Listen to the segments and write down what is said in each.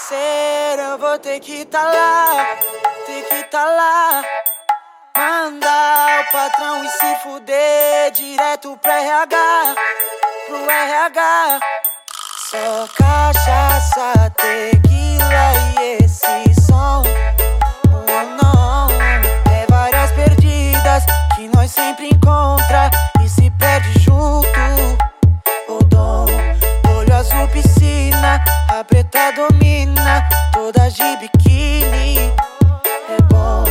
nascer, eu vou ter que tá lá, ter que tá lá. Mandar o patrão e se fuder direto pro RH, pro RH. Só cachaça, tequila e biquíni. É bom,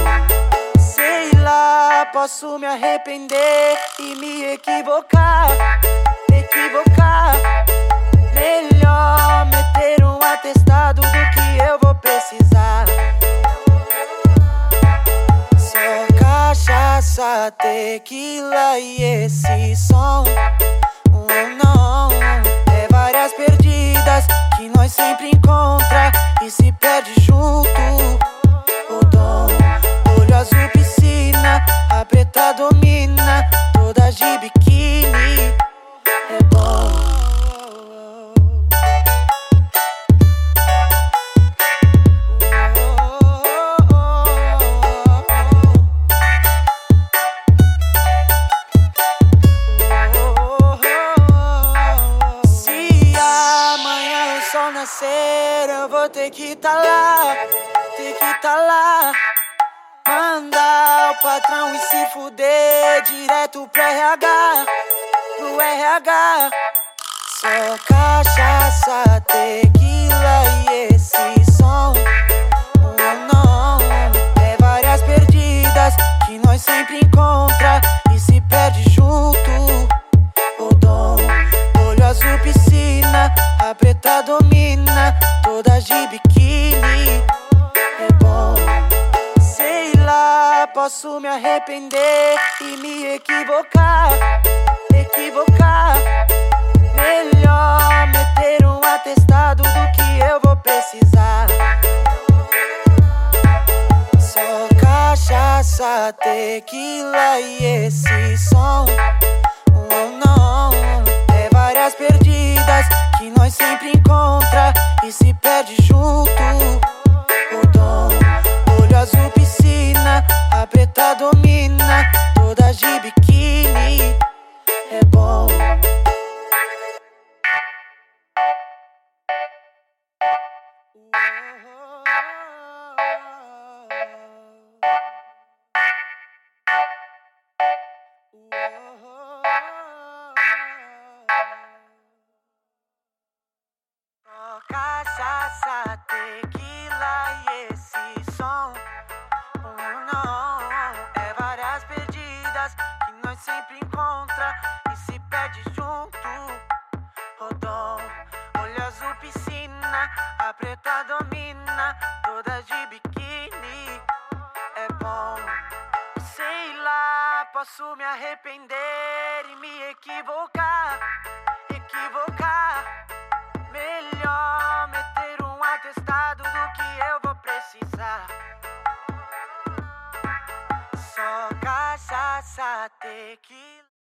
sei lá, posso me arrepender e me equivocar, equivocar. Melhor meter um atestado do que eu vou precisar. Só cachaça, tequila e esse som. O sol nascer, eu vou ter que tá lá, ter que tá lá. Mandar o patrão e se fuder direto pro RH, pro RH. Só cachaça, tequila e esse som. Oh não, é várias perdidas que nós sempre encontra e se perde junto. O dom, olho azul piscina, a preta domina, toda de biquíni. É bom, sei lá, posso me arrepender e me equivocar, equivocar. Melhor meter um atestado do que eu vou precisar. Só cachaça, tequila e esse som. Oh não, é várias perdidas que nós sempre encontra e se Só domina, toda de biquíni. É bom, sei lá, posso me arrepender e me equivocar, equivocar. Melhor meter um atestado do que eu vou precisar. Só cachaça, tequila.